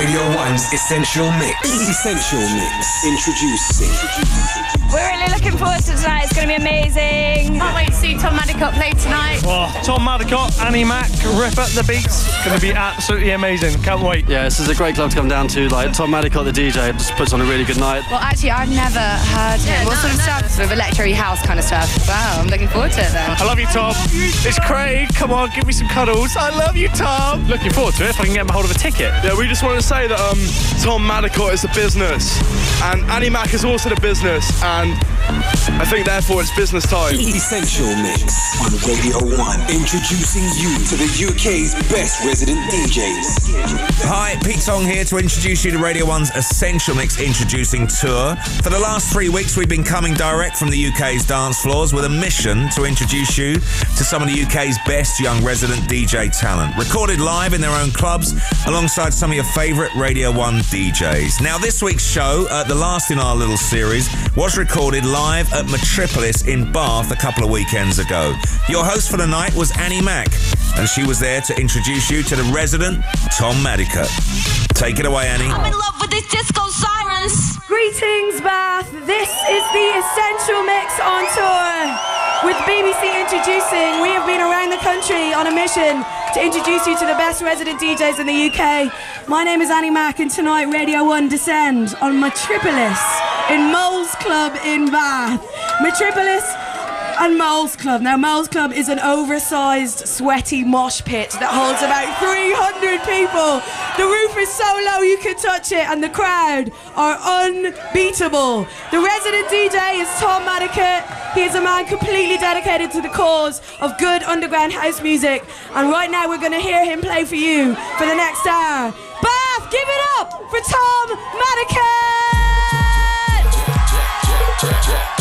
Radio 1's Essential Mix. Essential Mix. Introducing. We're really looking forward to tonight. It's going to be amazing. Can't wait to see Tom Madicott play tonight. Oh, Tom Madicott, Annie Mac, rip at the beats. It's going to be absolutely amazing. Can't wait. Yeah, this is a great club to come down to. Like Tom Madicott, the DJ, just puts on a really good night. Well, actually, I've never heard him. what sort of stuff? Sort of electro house kind of stuff. Wow, I'm looking forward to it then. I love you, Tom. It's Craig. Come on, give me some cuddles. I love you, Tom. Looking forward to it if I can get a hold of a ticket. Yeah, we just want to say that um, Tom Madicott is a business, and Annie Mac is also the business, and and I think therefore it's business time. Essential Mix on Radio 1. Introducing you to the UK's best resident DJs. Hi, Pete Tong here to introduce you to Radio 1's Essential Mix Introducing Tour. For the last three weeks, we've been coming direct from the UK's dance floors with a mission to introduce you to some of the UK's best young resident DJ talent. Recorded live in their own clubs alongside some of your favourite Radio 1 DJs. Now, this week's show, uh, the last in our little series, was recorded live at Metropolis in Bath a couple of weekends ago. Your host for the night was Annie Mac, and she was there to introduce you to the resident Tom Madicott. Take it away, Annie. I'm in love with these disco sirens. Greetings, Bath. This is the Essential Mix on tour. With BBC Introducing, we have been around the country on a mission to introduce you to the best resident DJs in the UK. My name is Annie Mac, and tonight Radio 1 descend on Metropolis in Moles Club in Bath. Metropolis and Moles Club. Now, Moles Club is an oversized, sweaty mosh pit that holds about 300 people. The roof is so low you can touch it, and the crowd are unbeatable. The resident DJ is Tom Madicott. He is a man completely dedicated to the cause of good underground house music, and right now we're going to hear him play for you for the next hour. Bath, give it up for Tom Madicott! Check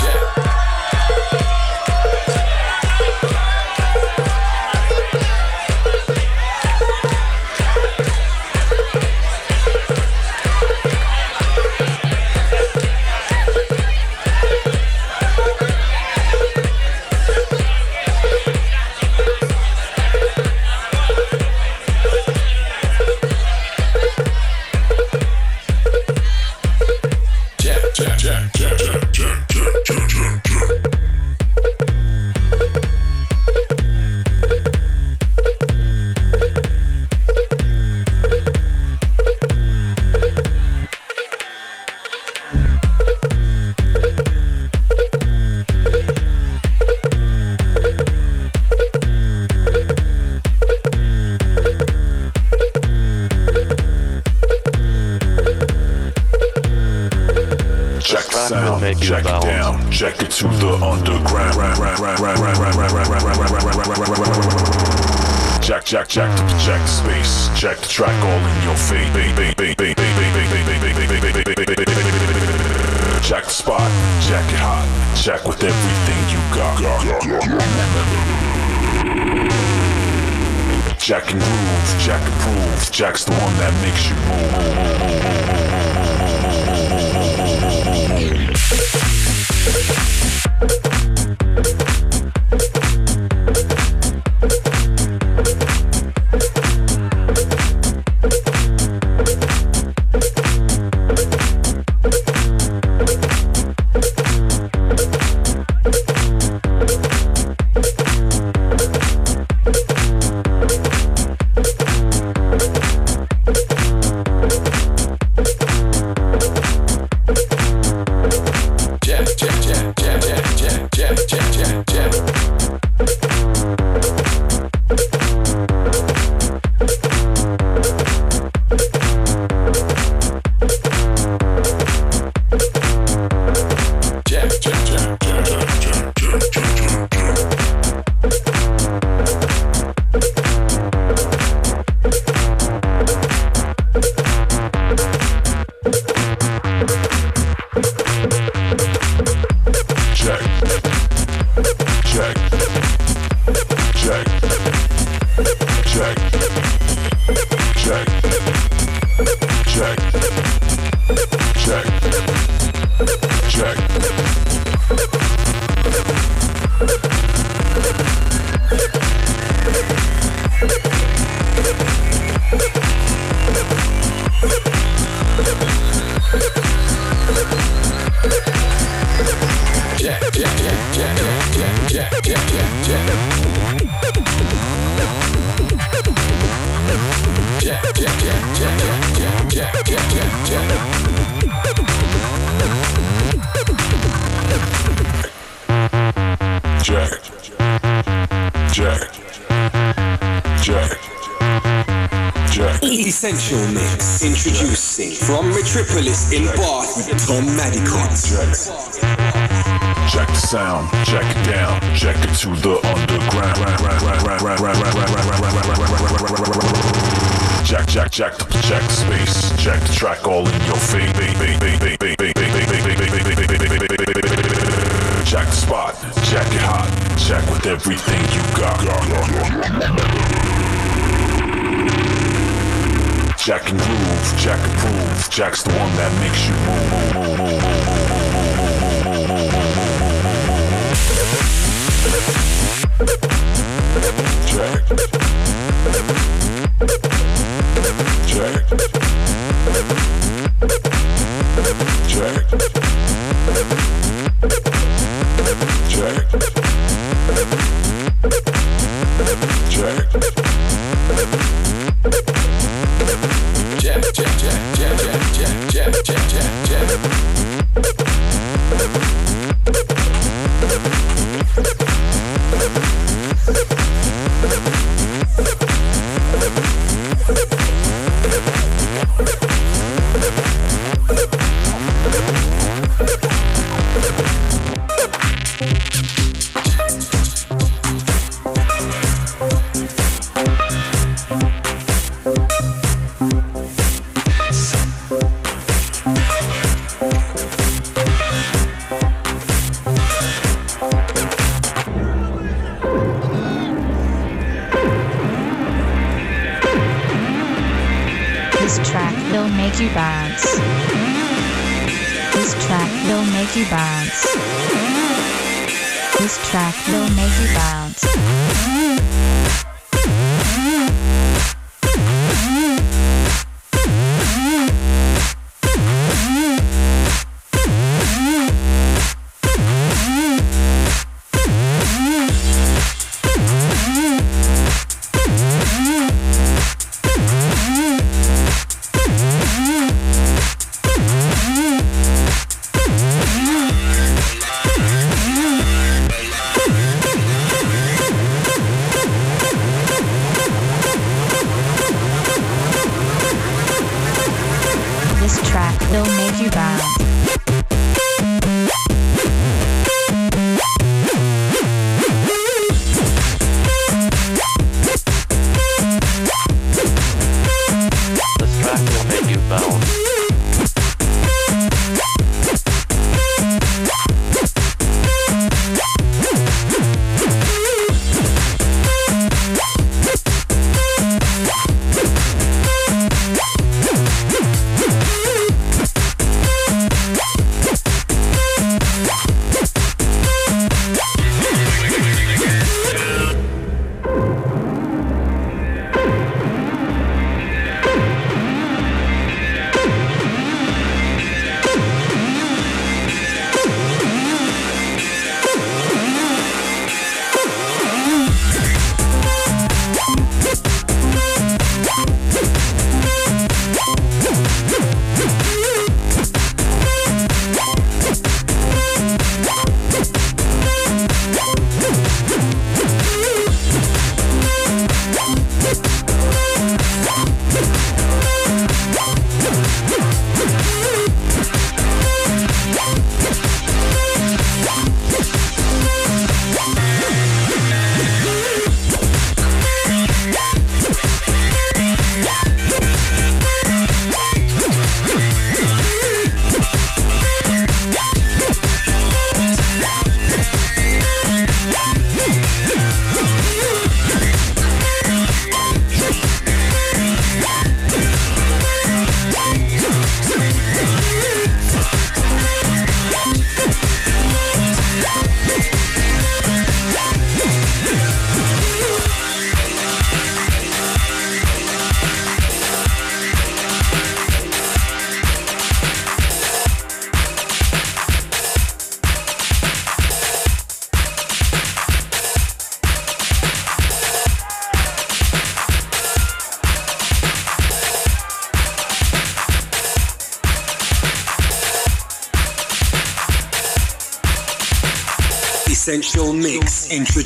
check it down, check it to the underground. Check, check, check, check the space, check the track all in your face. Check the spot, check it hot, check with everything you got. Jack and groove, Jack and prove, Jack's the one that makes you Jack. To the underground. Check, check the check space, check the track all in your face. Check the spot, check it hot, check with everything you got. Jack and groove, Jack and prove, Jack's the one that makes you move,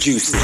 Mix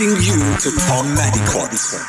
Introducing you to Tom Madicott.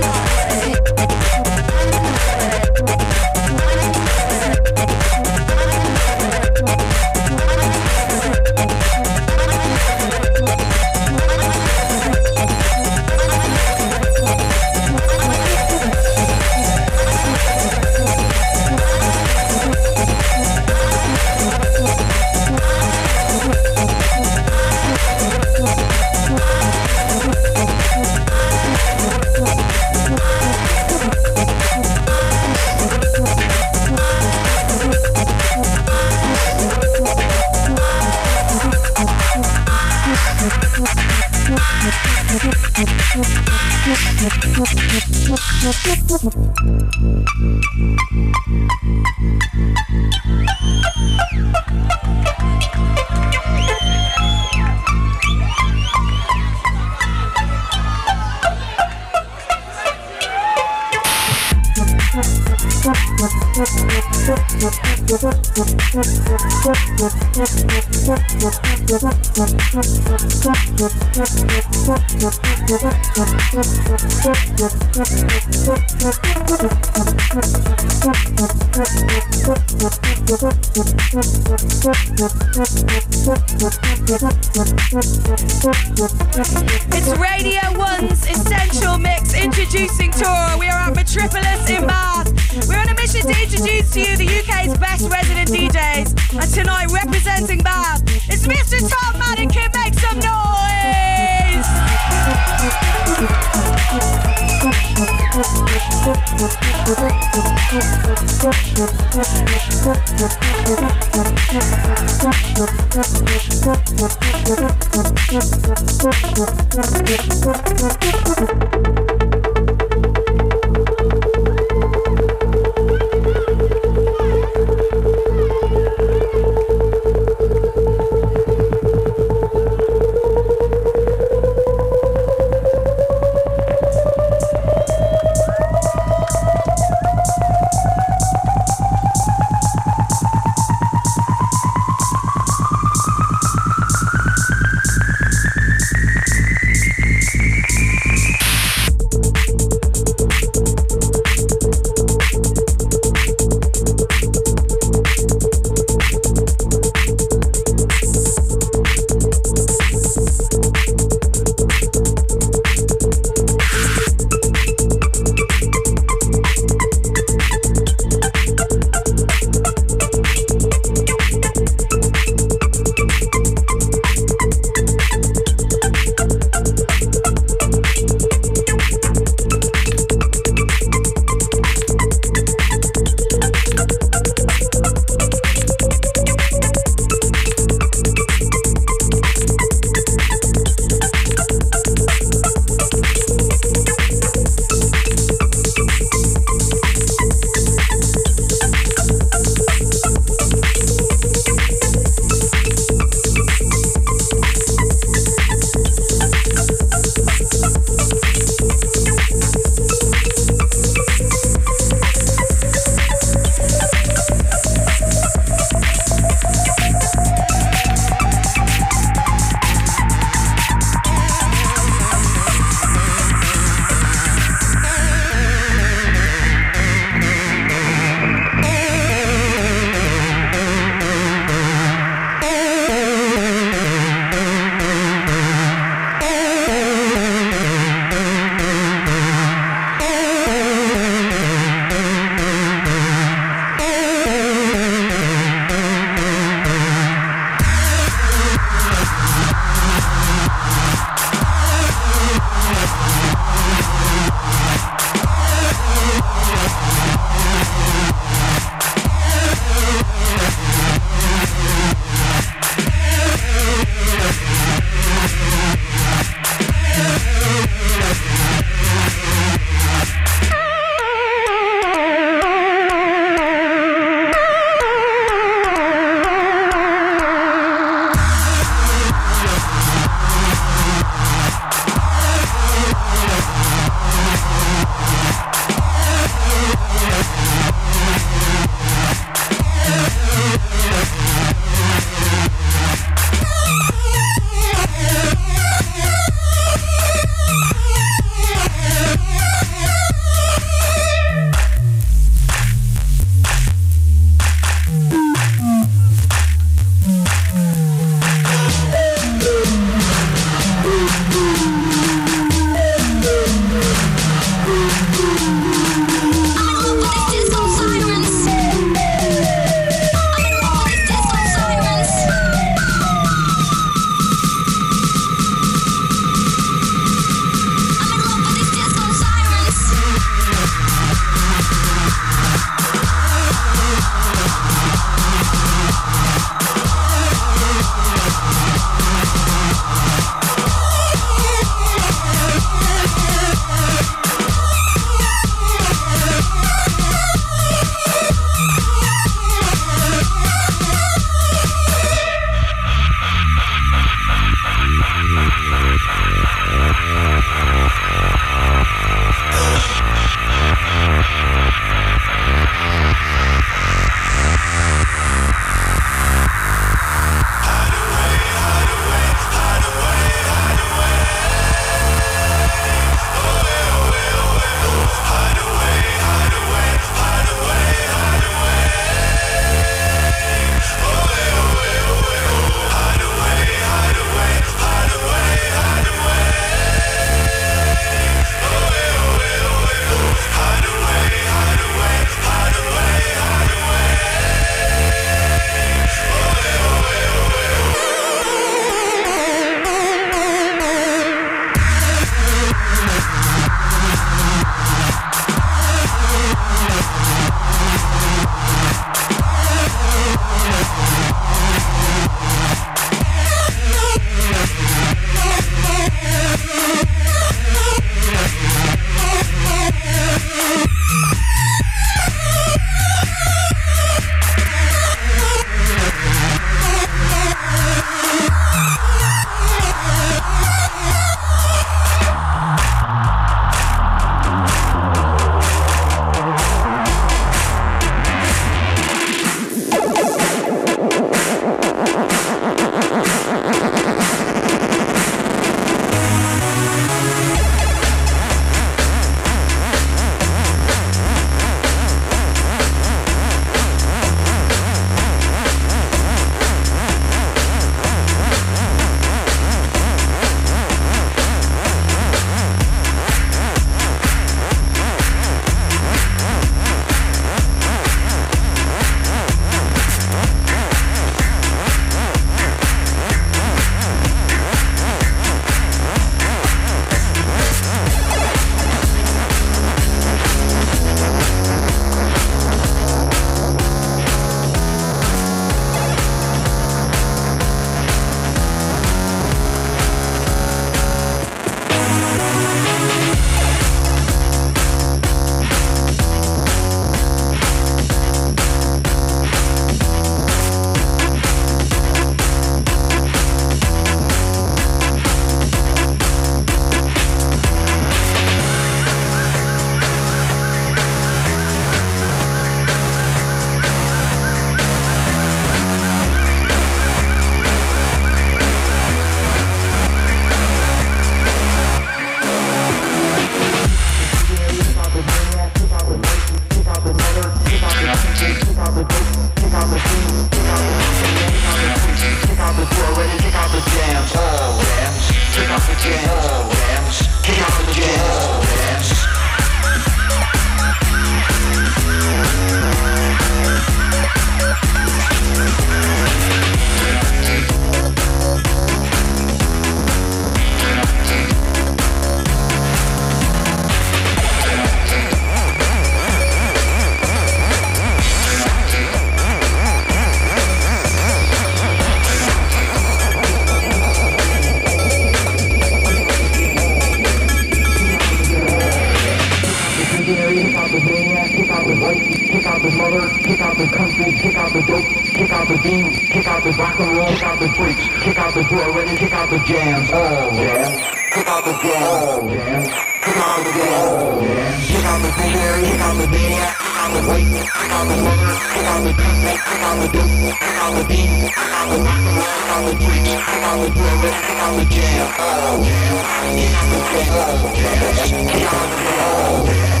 The kick out the rock and roll, kick out the freaks, kick out the drill, and kick out the jams. Oh, jams. Kick out the jams. Oh, jams. Kick out the jams. Oh, jams. Kick out the blueberry, kick out the maniac, kick out the weight, kick out the mother, kick out the people, kick out the dope, kick out the beam, kick out the rock and roll, kick out the freaks, kick out the drill, and kick out the jam. Oh, jams. Kick out the jams. Oh, jams. Kick out the jams. Oh, jams.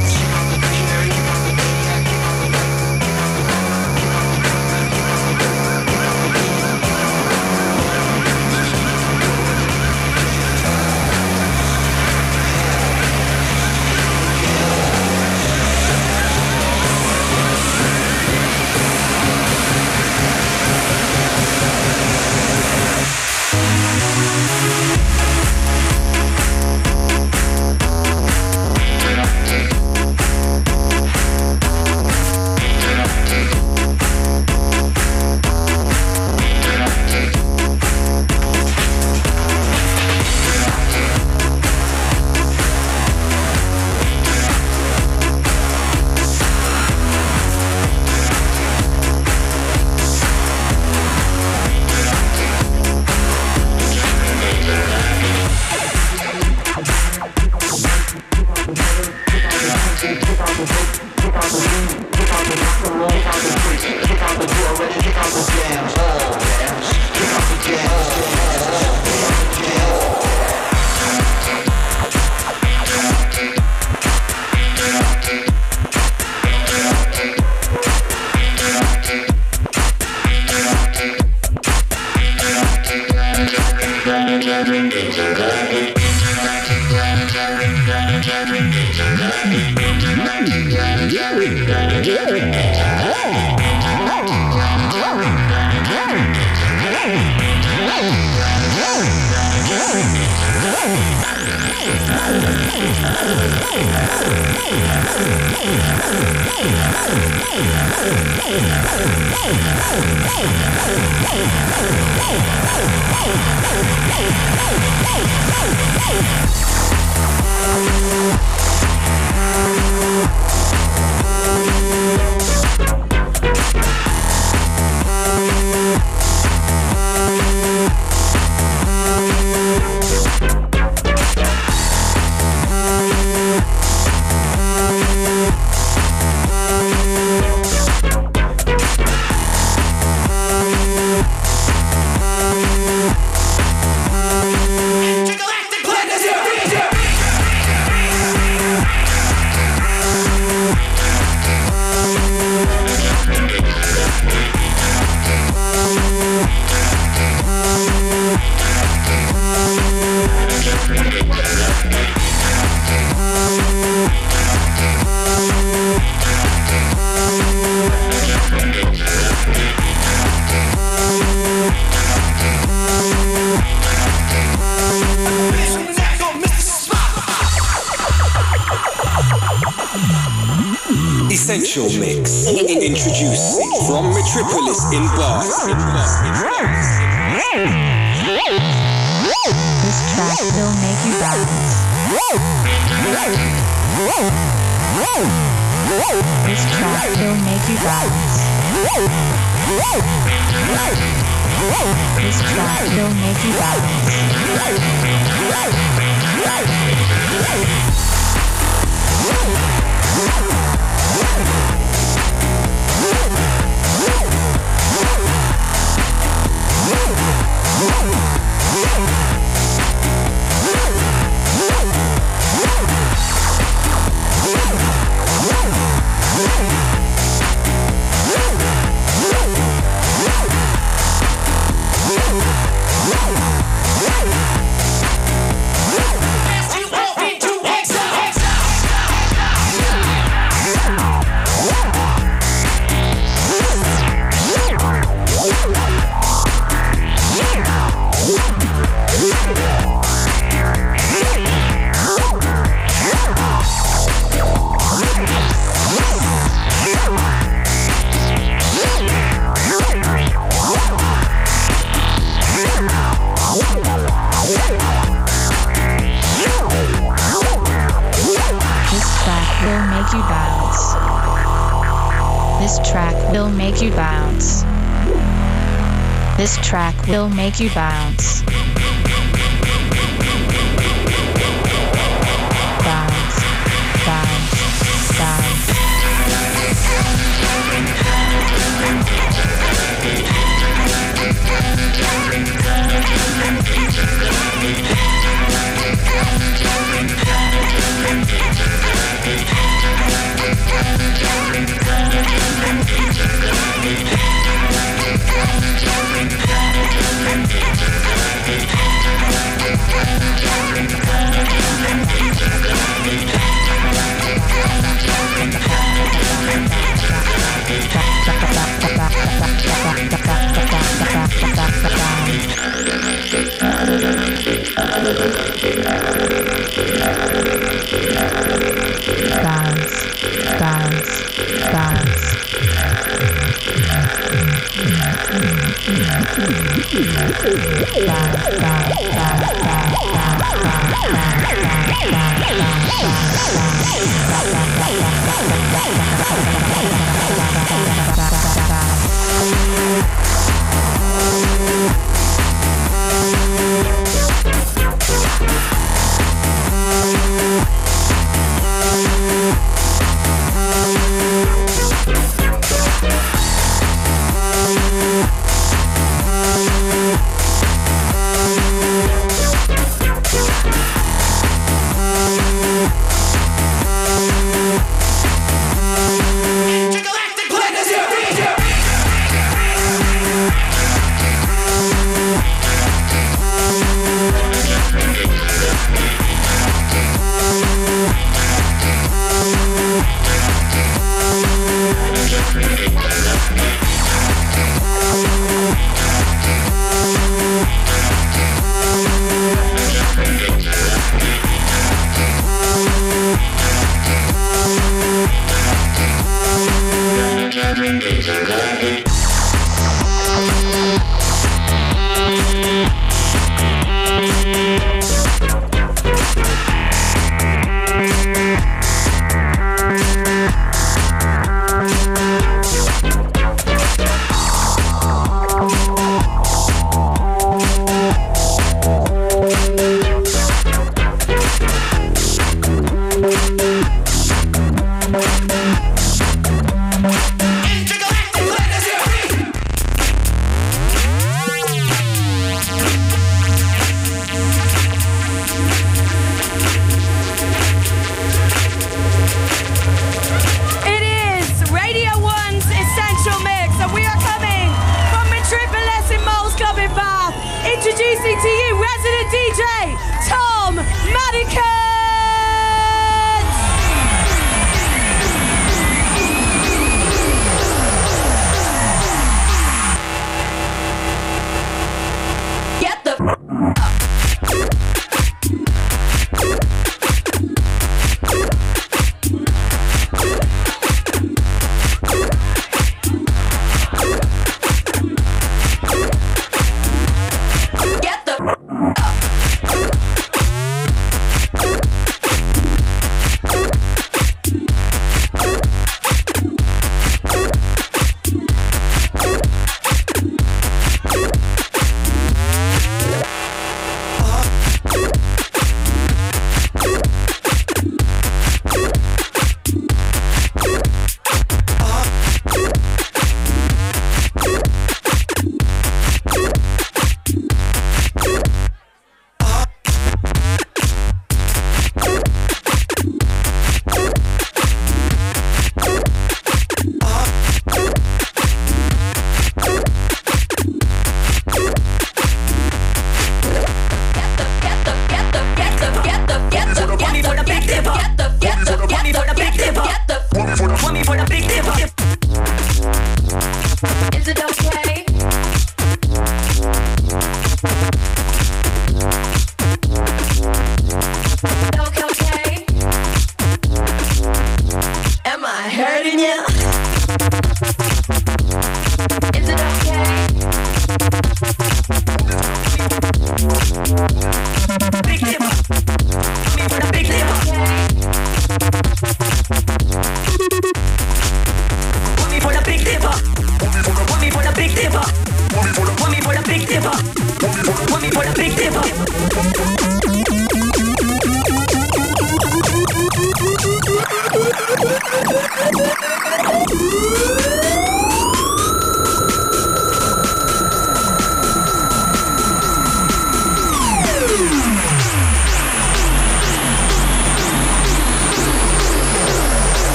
This track will make you This track will make you. Bounce,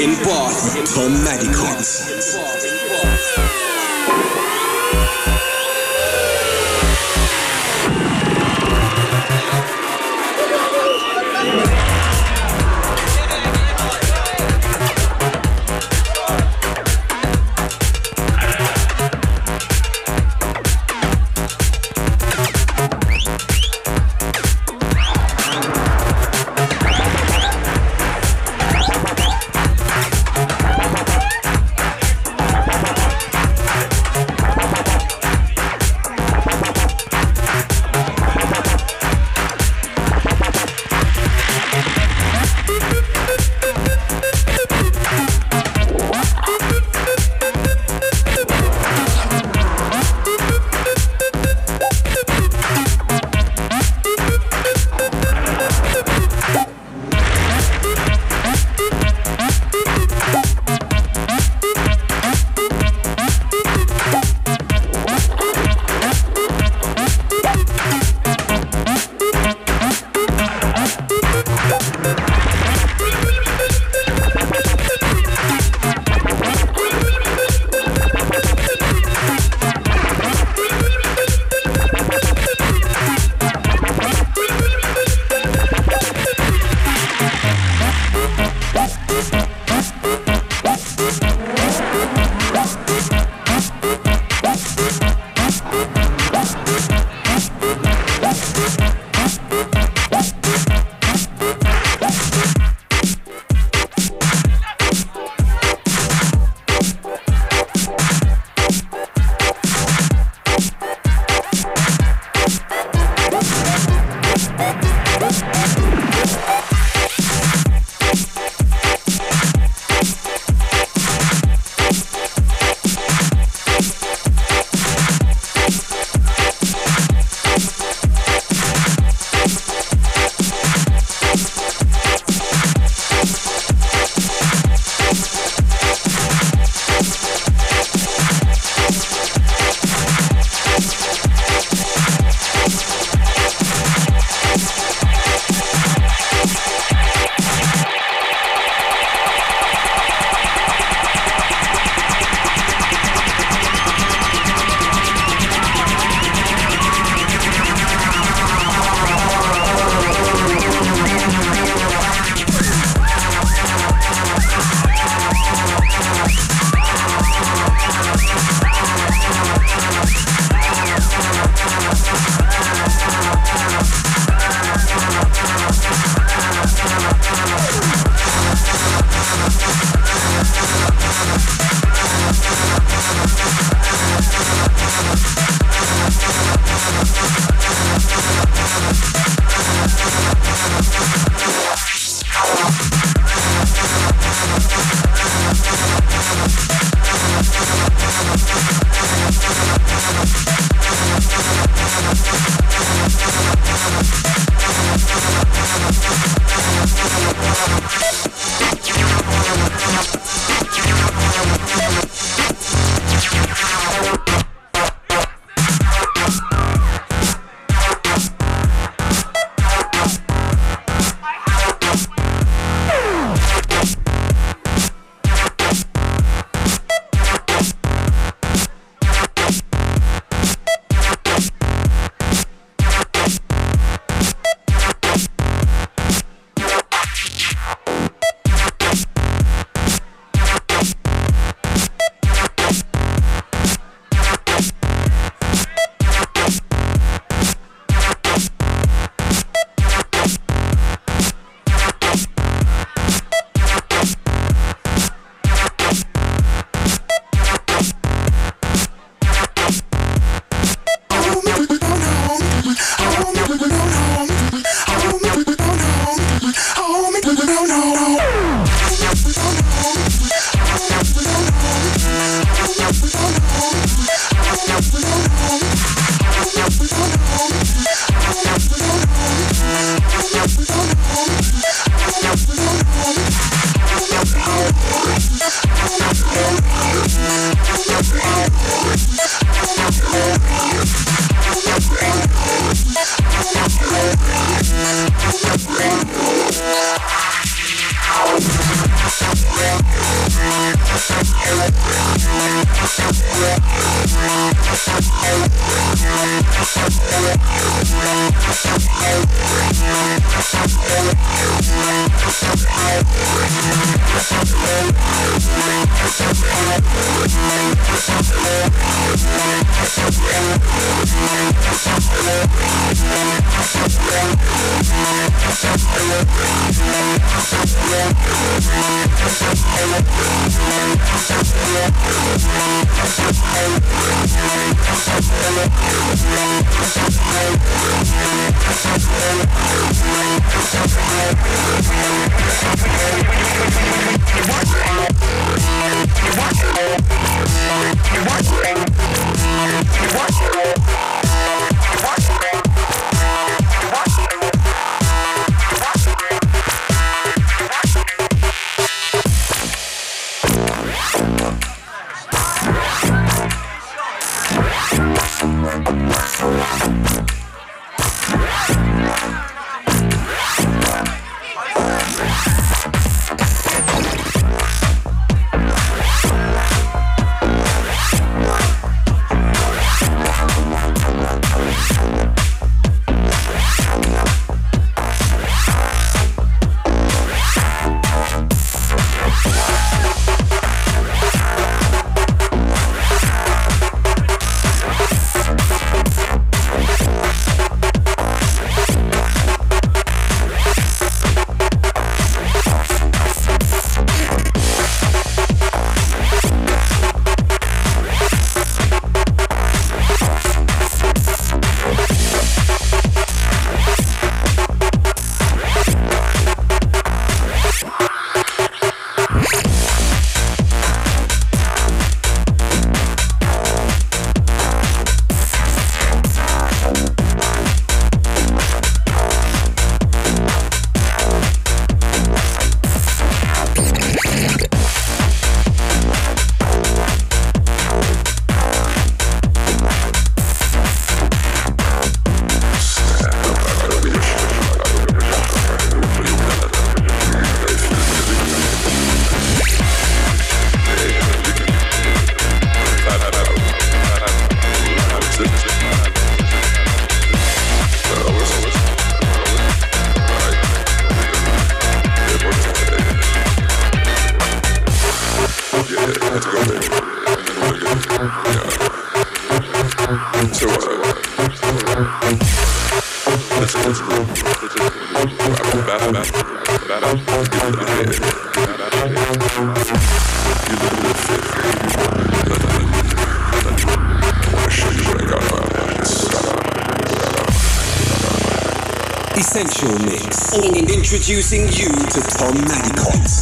in Bath, Madicott. Bye. Yeah. Essential Introducing you to Tom.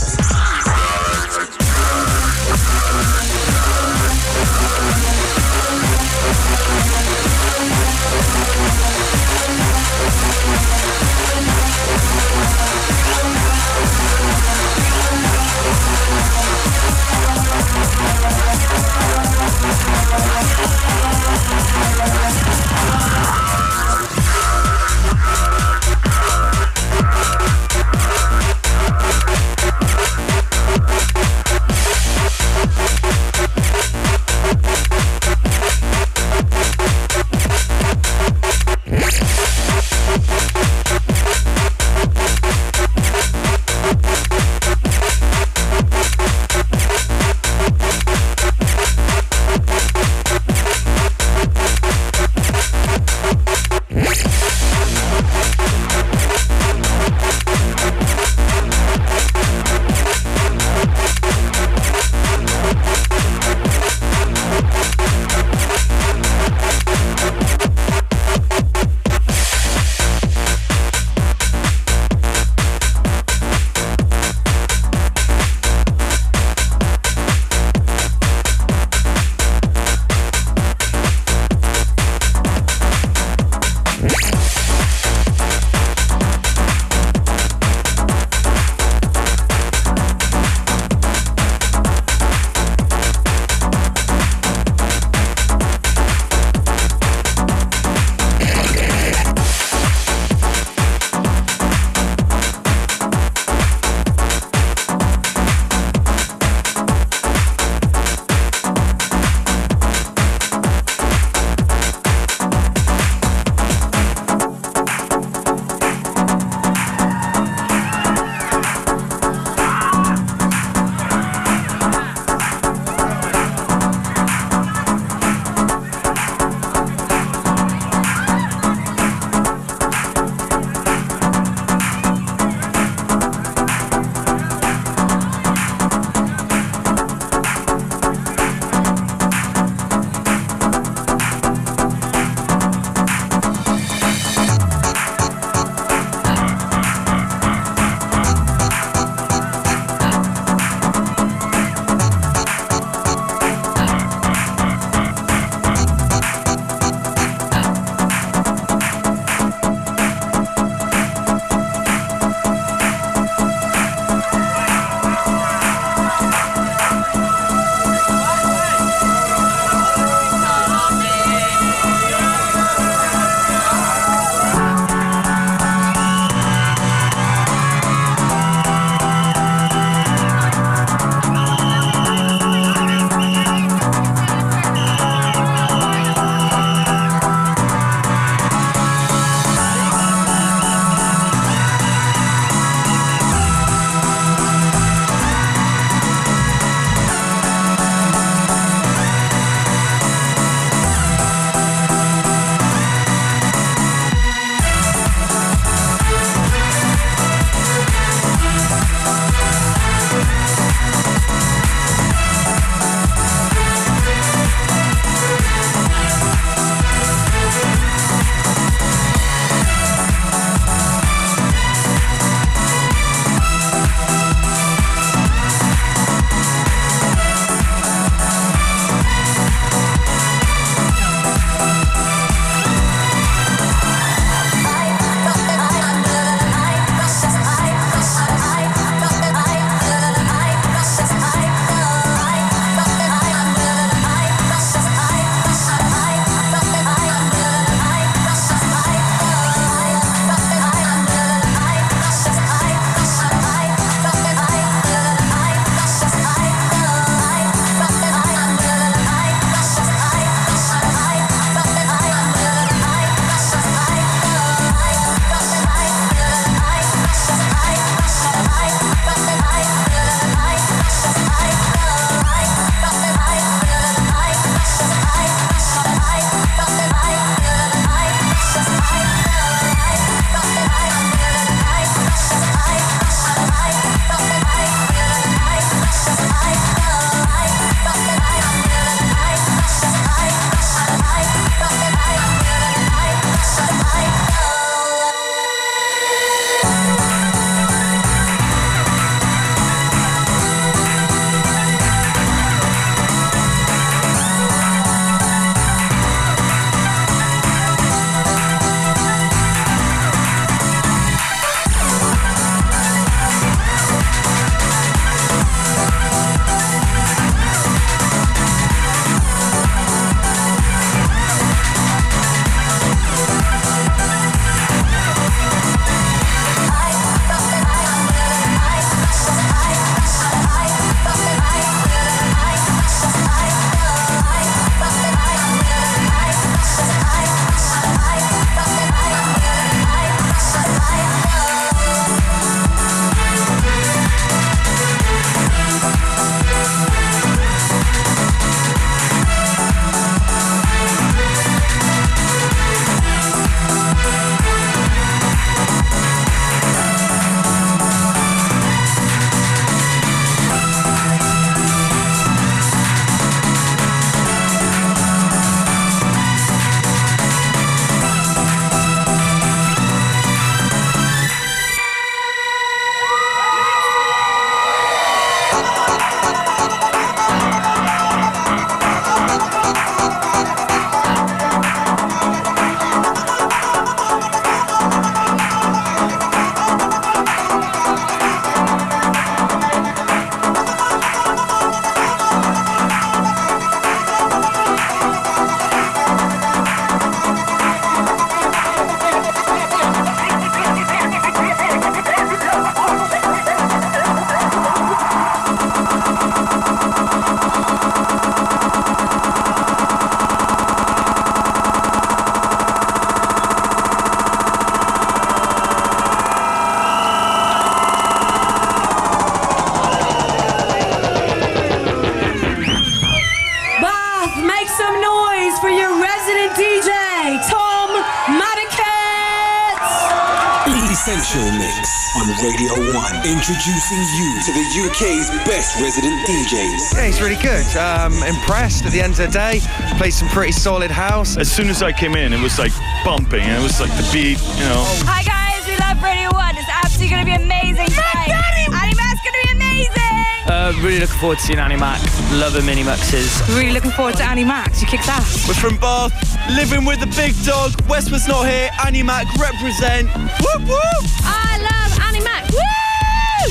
Introducing you to the UK's best resident DJs. Yeah, he's really good. Um, impressed at the end of the day. Played some pretty solid house. As soon as I came in, it was like bumping, and it was like the beat, you know. Hi guys, we love Radio 1. It's absolutely going to be amazing tonight. Annie Mac's going to be amazing. Uh, really looking forward to seeing Annie Mac. Love her mini mixes. Really looking forward to Annie Mac. She kicks ass. We're from Bath, living with the big dog. Westwood's not here. Annie Mac represent. Whoop whoop.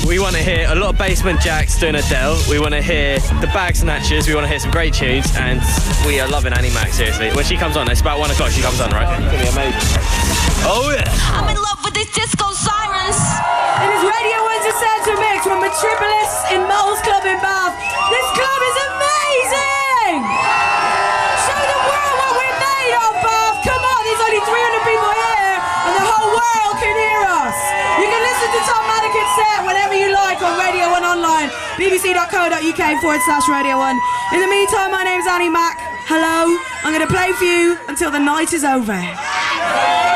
We want to hear a lot of Basement Jaxx doing Adele. We want to hear the bag snatchers. We want to hear some great tunes, and we are loving Annie Mac. Seriously, when she comes on, it's about one o'clock. She comes on, right? It's gonna be amazing. Oh yeah. I'm in love with these disco sirens. It is Radio 1's Essential Mix from Metropolis in Moles Club in Bath. bbc.co.uk forward slash Radio 1. In the meantime, my name's Annie Mac. Hello, I'm going to play for you until the night is over.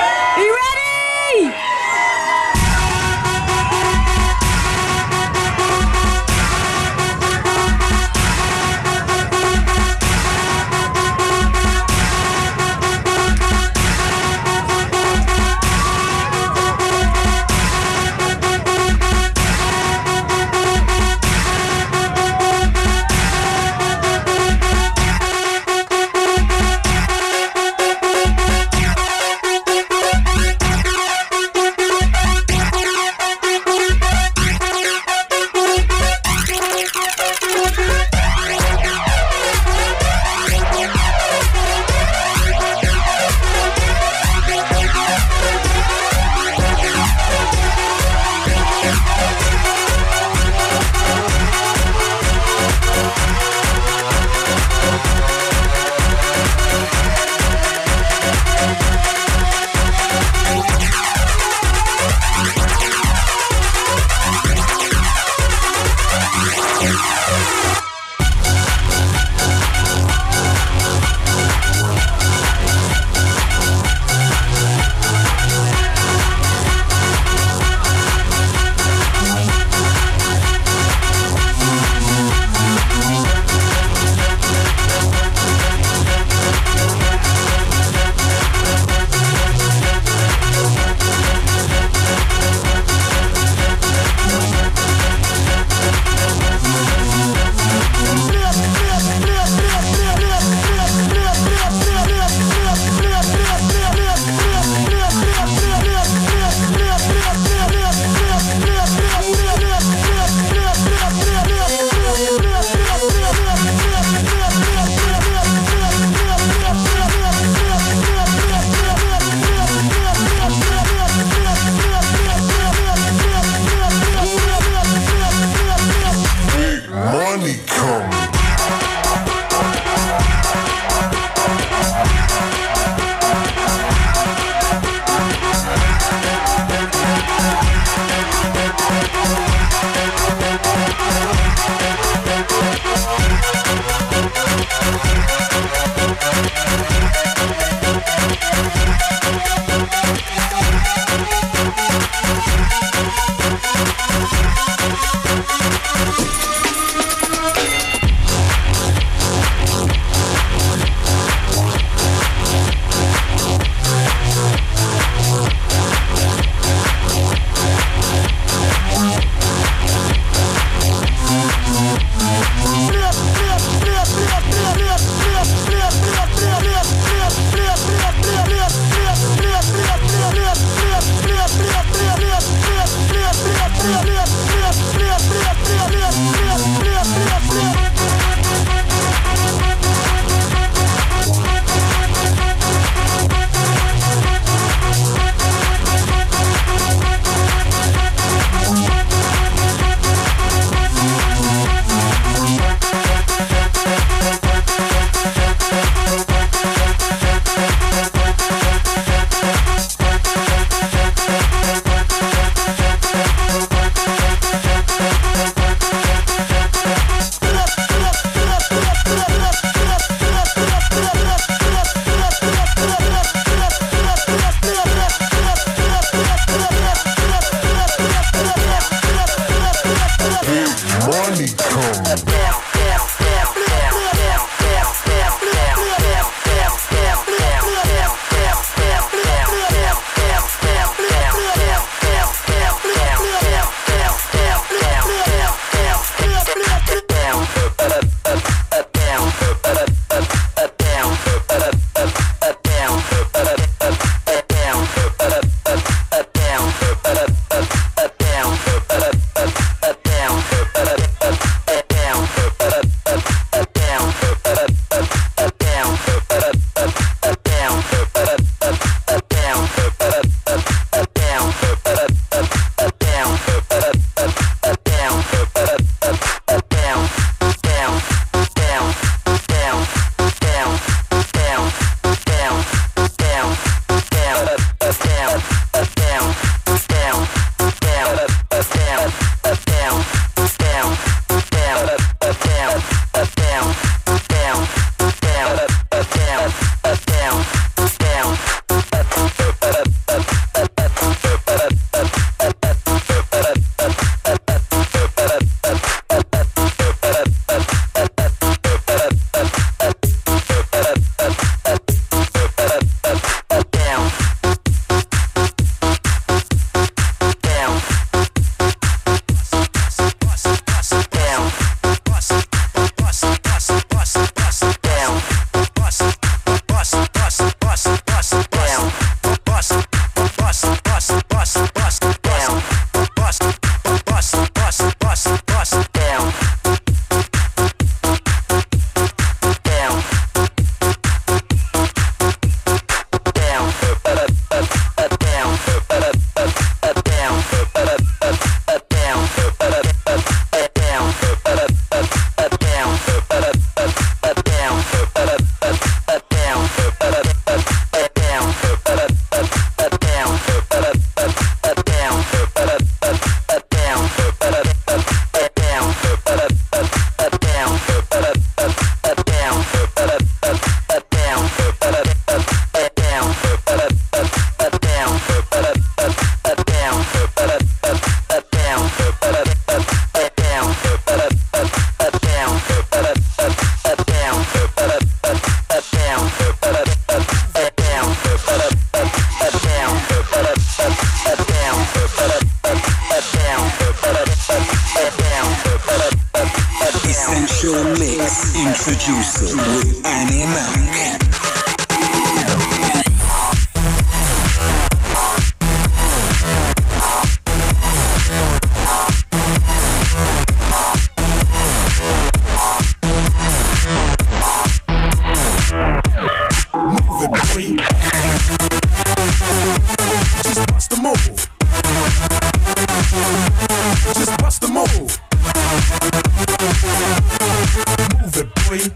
This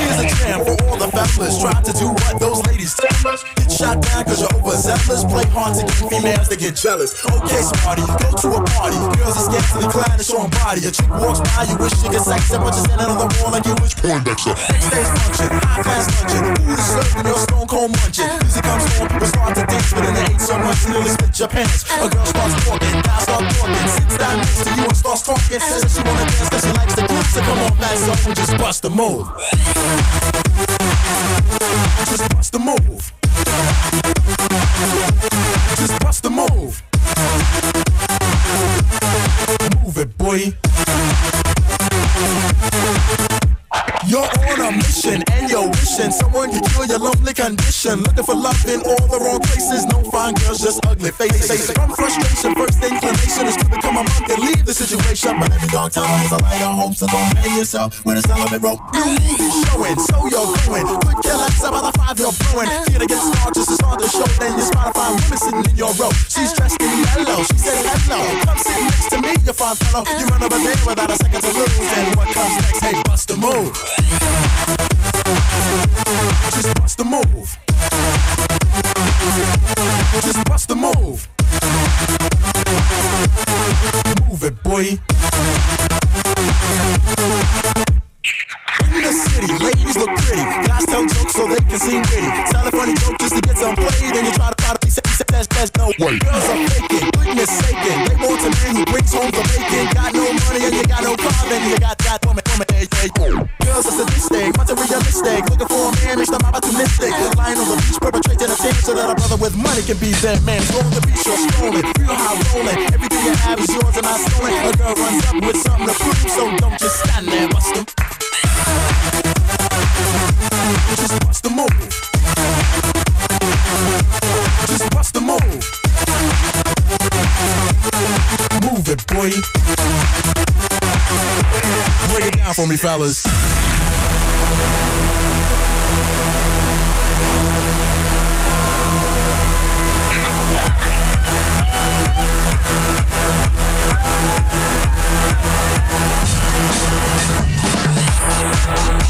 is a jam for all the fellas. Try to do what those ladies tell us. Get shot down cause you're overzealous. Play hard to get females to get jealous. Okay, smarty, go to a party. Girls are scared to decline and showing body. A chick walks by, you wish she could sex her, but you're standing on the wall like you wish Poindexter. Next day's function, high class luncheon. Food is served and stone cold munching. Music comes on, people start to dance, but then they ate so much, you nearly split your pants. A girl starts walking, guys start talking. Sits down next to you and starts talking. Says she wanna dance cause she likes the groove, so come on, fast so we just bust the move. Just bust the move. Just bust the move. Move it, boy. You're on a mission someone can cure your lonely condition. Looking for love in all the wrong places. No fine girls, just ugly faces. From frustration, first inclination is to become a monk and leave the situation. But every dog time is a light of hope, so don't hang yourself when it's all celibate rope. You need showing, so you're going. Quick kill X about the five you're blowing. Here to get started, just to start the show. Then you spot a fly woman sitting in your row. She's dressed in yellow. She said hello. Come sit next to me, you fine fellow. You run over there without a second to lose. And what comes next? Hey, bust a move. Just bust the move. Just bust the move. Move it, boy. In the city, ladies look pretty. Guys tell jokes so they can seem witty. Tell a funny joke just to get some play. Then you try to try to be sexy. That's, that's no way. Girls are faking, goodness saking. They want a man who brings home the bacon. Got no money and you got no then you got that woman, woman, hey, hey. Girls are sadistic, materialistic. Looking for a man, makes them opportunistic. Lying on the beach, perpetrating a sin so that a brother with money can be their man. On the beach, you're strolling. Feel how rolling. Everything you have is yours and not stolen. A girl runs up with something to prove, so don't just stand there, bust 'em. Just bust the move. Just bust the move. Move it, boy. Break it down for me, fellas. Yeah.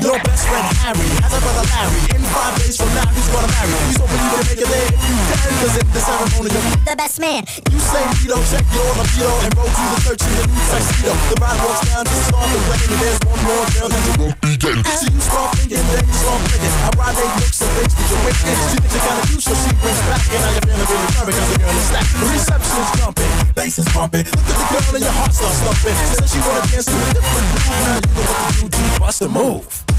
Your best friend Harry has a brother Larry. In five days from now, he's gonna marry. He's hoping you can make it there if you can. Cause in the ceremony, you're The best man. You say you don't check your libido and roll to the church in the new tuxedo. The bride walks down to start the wedding, and there's one more girl that you won't be getting. So you start thinking, then you start thinking. How ride they looks and things that you're wicked. She thinks you kinda cute, so she brings back. And now you're feeling really nervous cause the girl is stacked. The reception's jumping, bass is pumping. Look at the girl and your heart starts thumping. She says she wanna dance to a different groove. Now you know what to do, bust the move.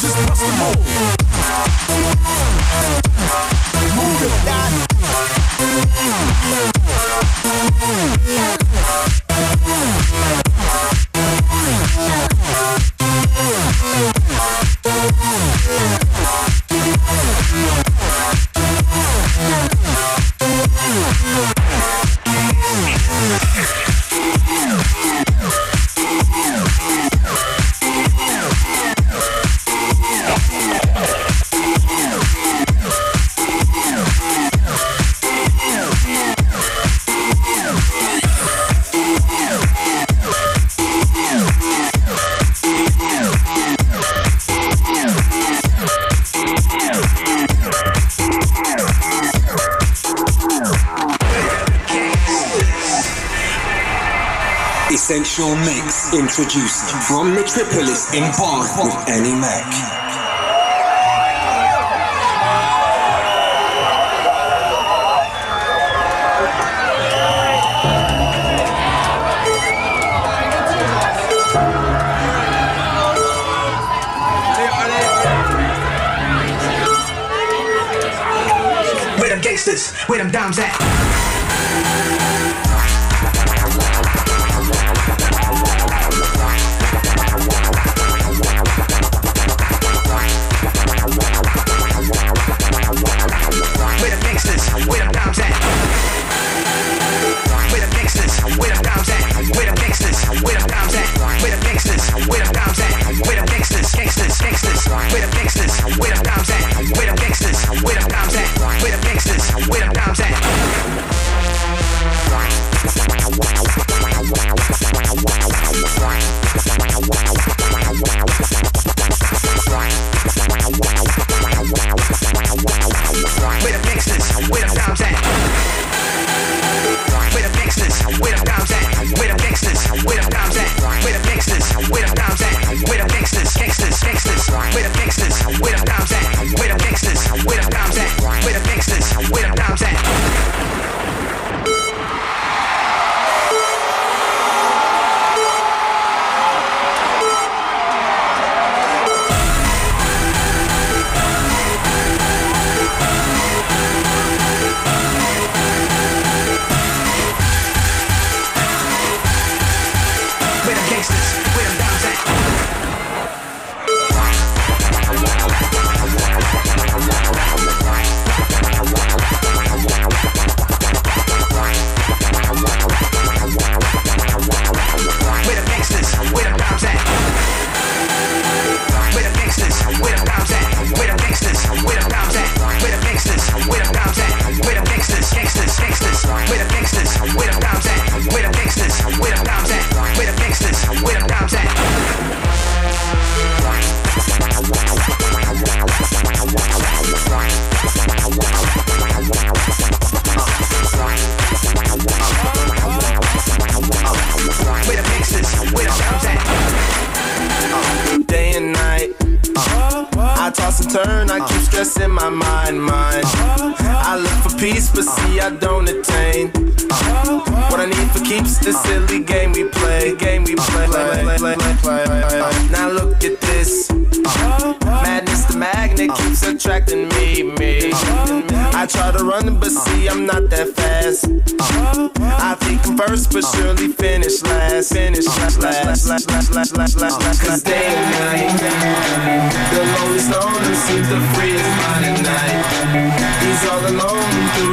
Just introducing from Metropolis in Bath with Annie Mac. Where them gangsters, where them dimes at?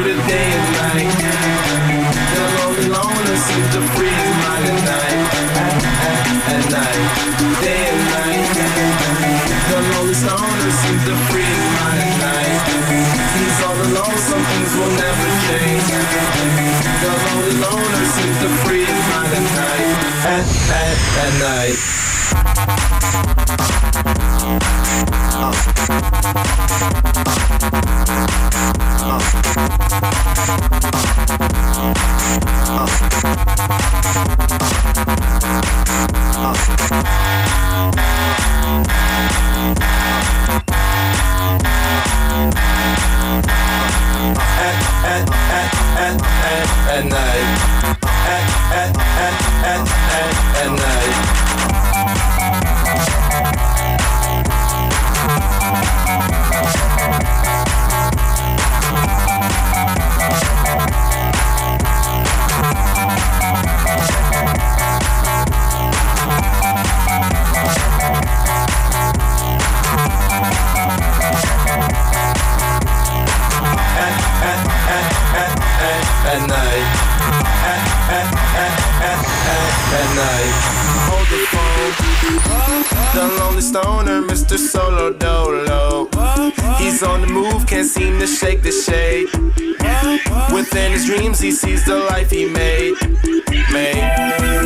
the day and night. The lonely loner seems to freeze mind at night. At night, day and night. The lonely loner seems to freeze mind at night. He's all alone, some things will never change. The lonely loner seems to freeze mind at night. At, at, at night. Oh. and night. solo dolo. He's on the move, can't seem to shake the shade. Within his dreams, he sees the life he made. Made.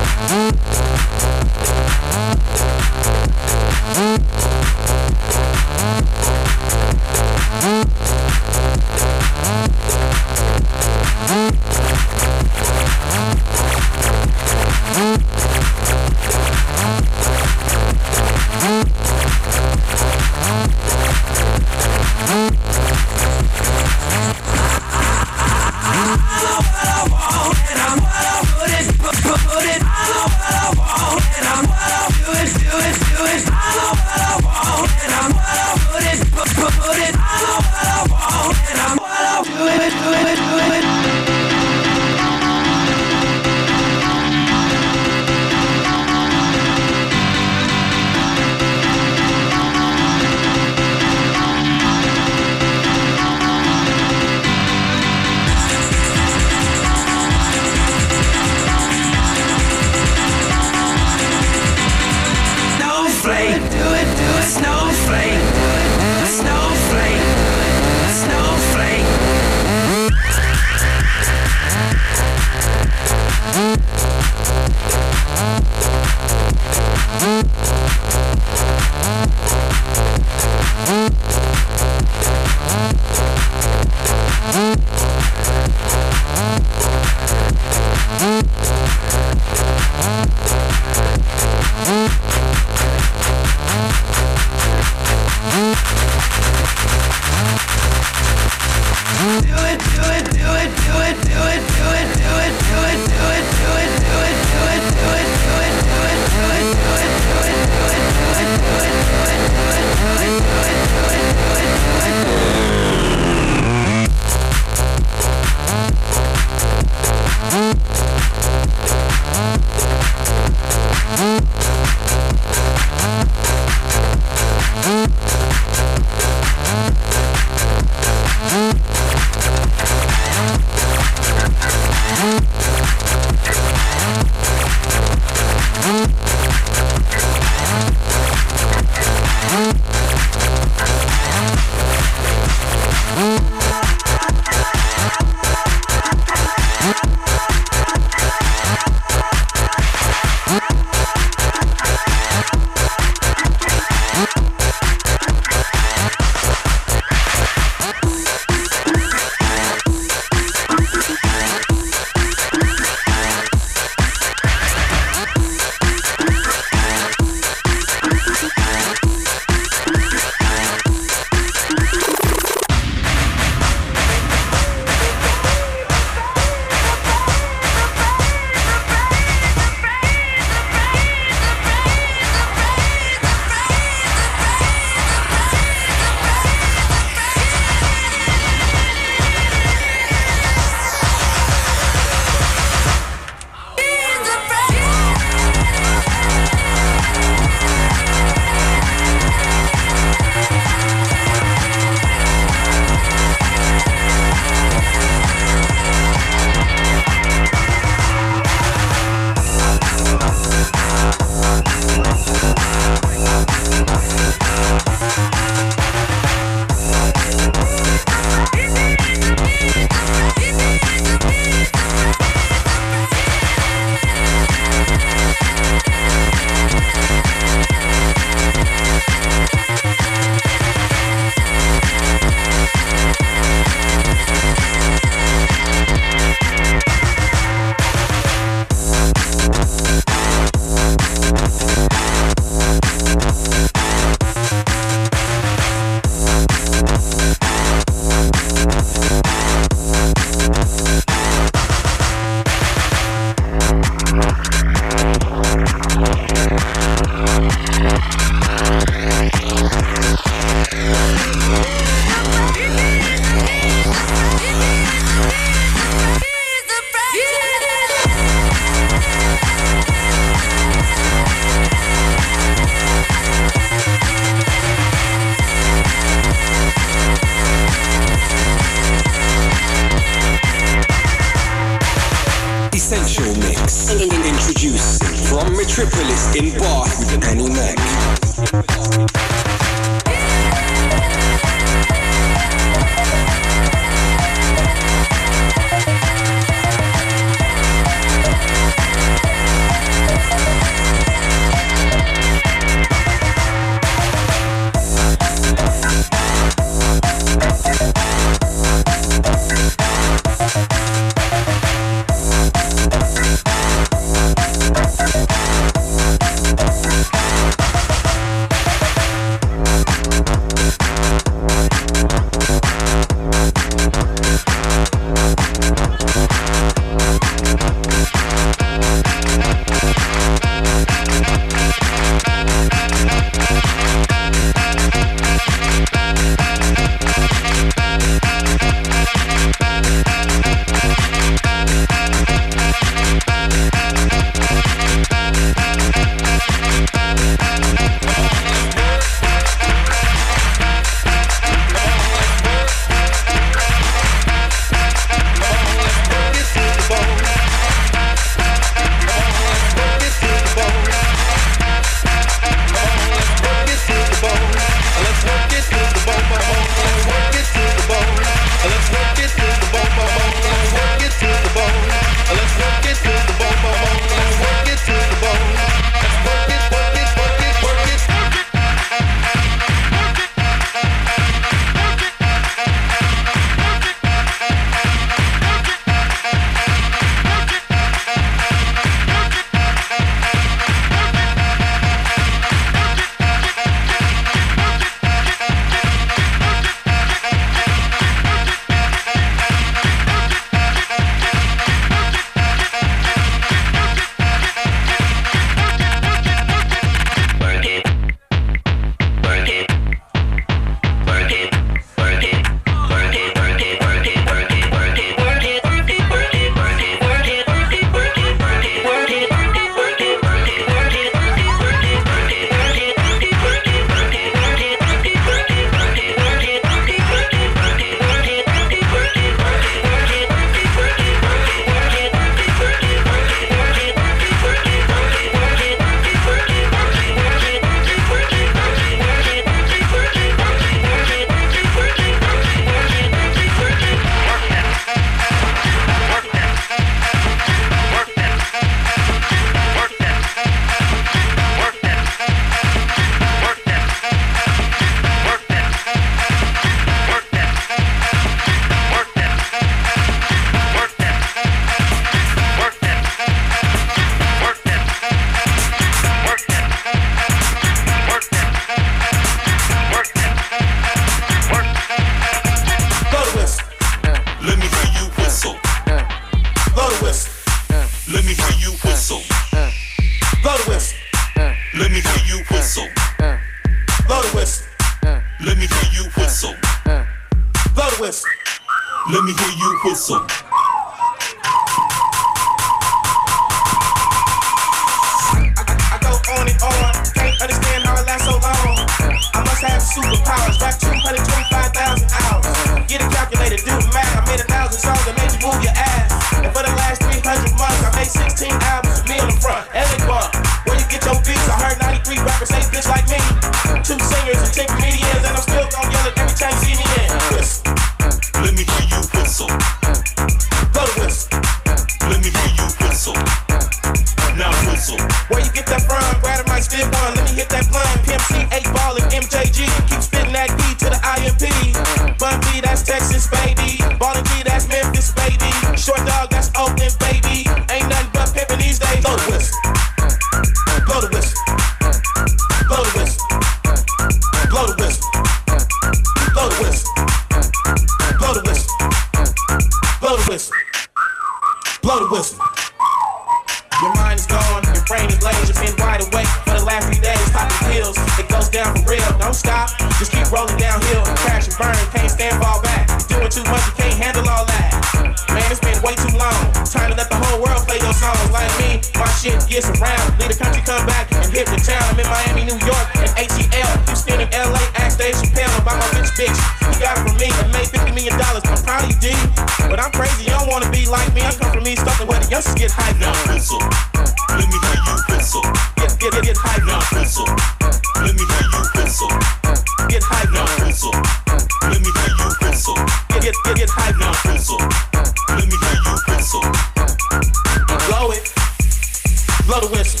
Blow the whistle.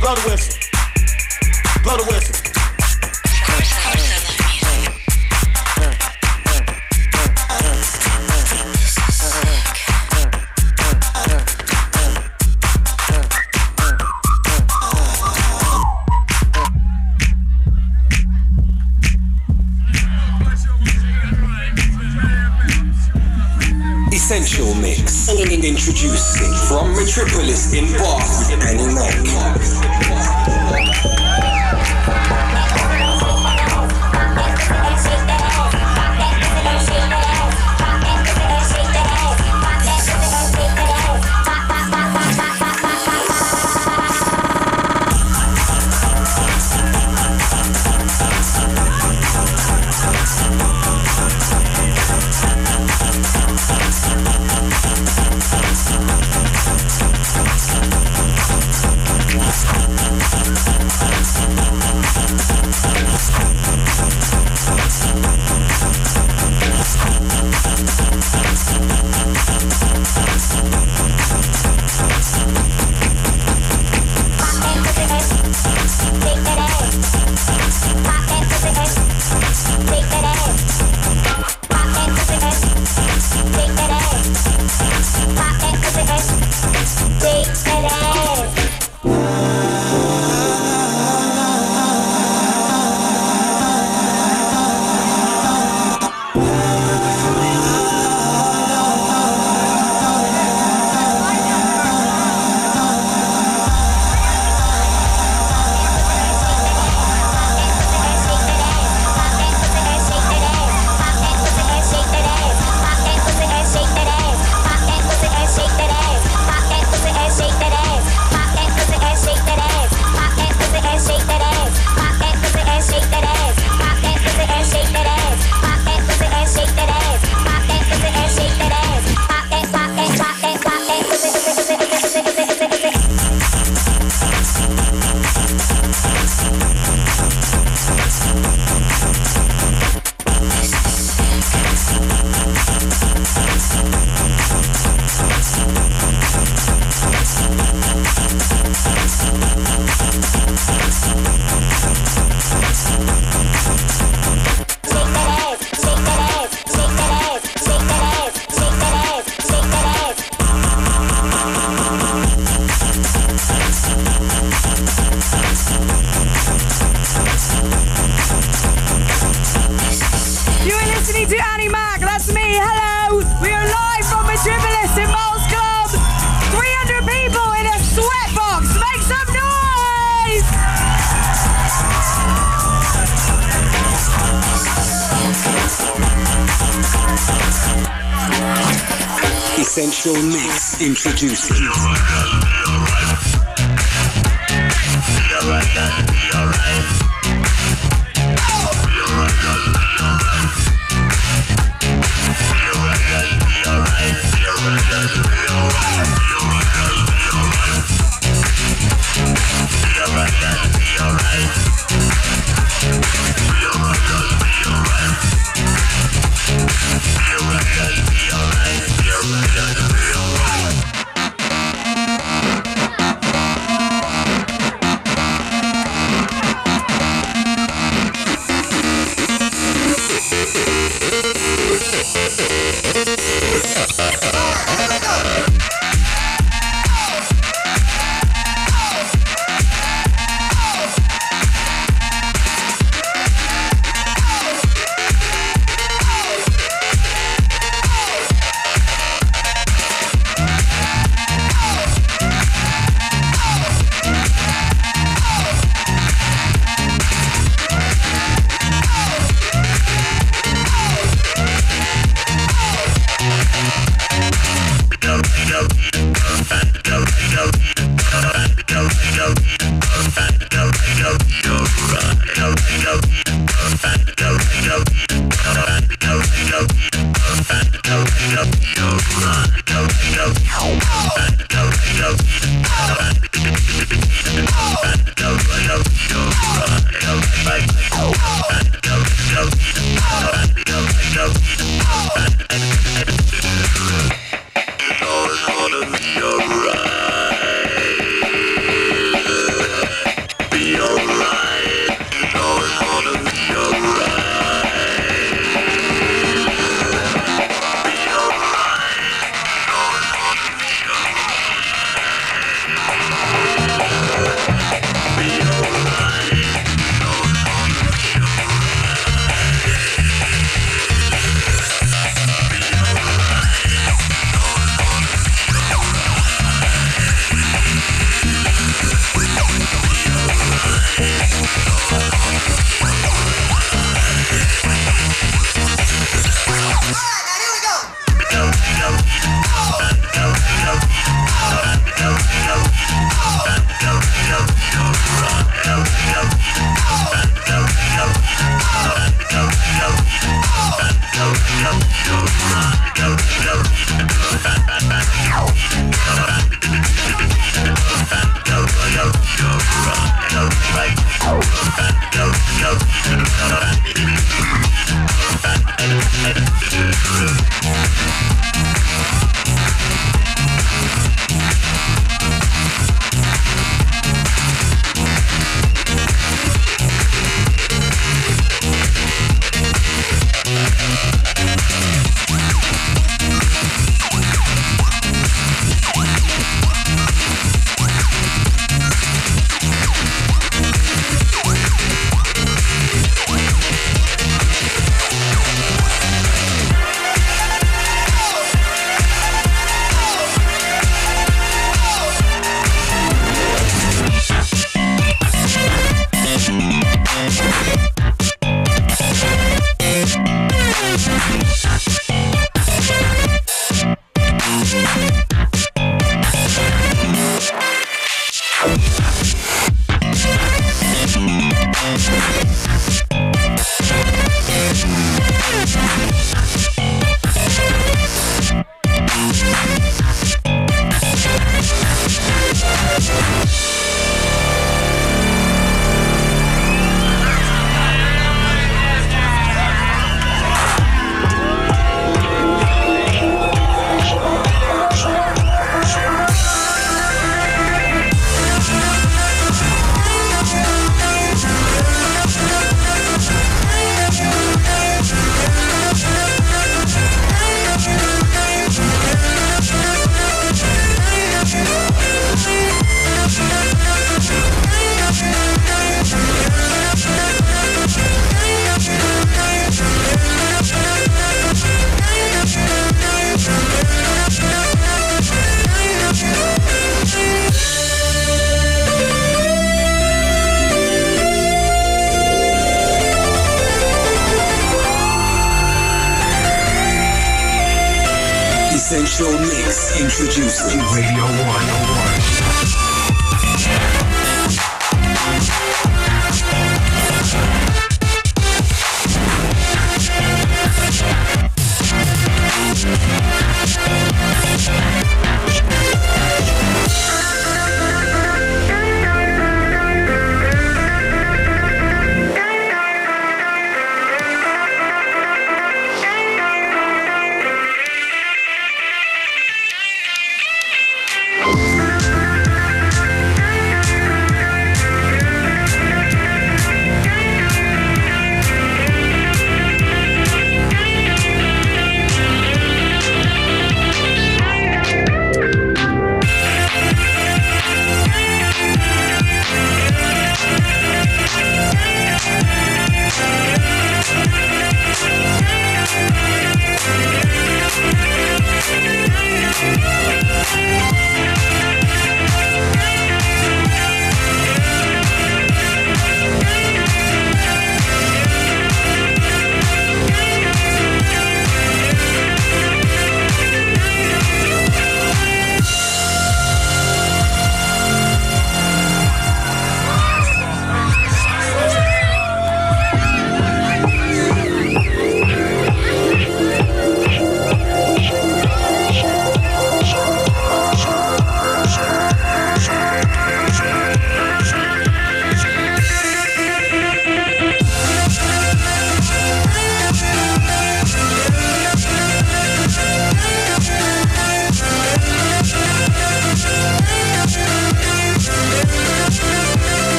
Blow the whistle. Blow the whistle. Introducing from Metropolis in Bath and Neck.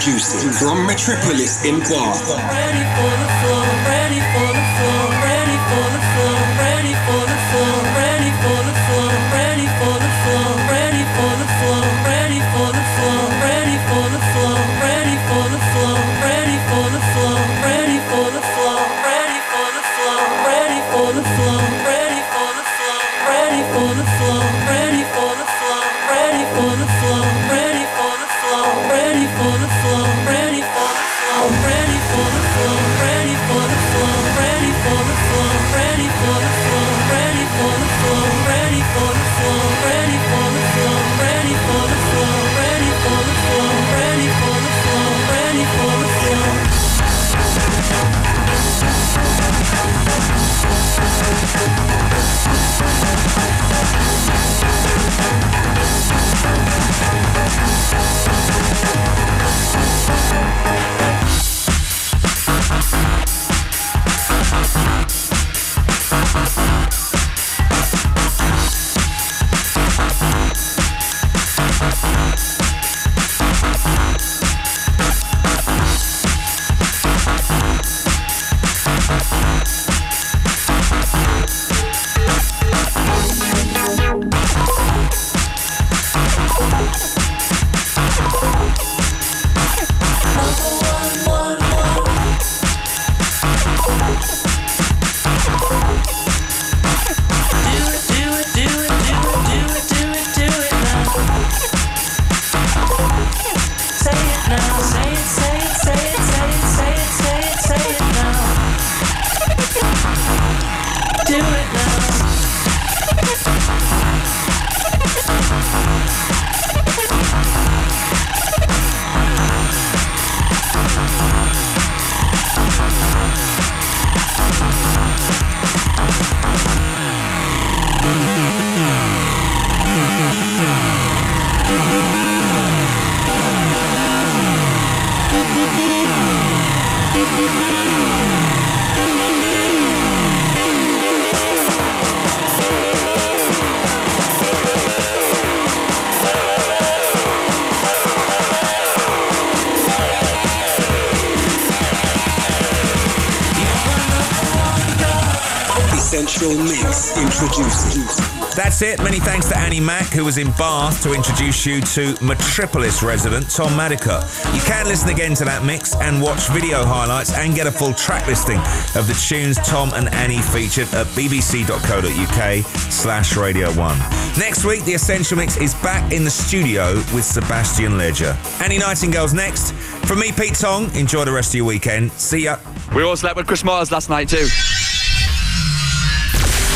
From Metropolis in Bath. That's it. Many thanks to Annie Mac, who was in Bath to introduce you to Metropolis resident Tom Madica. You can listen again to that mix and watch video highlights and get a full track listing of the tunes Tom and Annie featured at bbc.co.uk slash Radio 1. Next week, the Essential Mix is back in the studio with Sebastien Leger. Annie Nightingale's next. From me, Pete Tong, enjoy the rest of your weekend. See ya. We all slept with Chris Moyles last night too.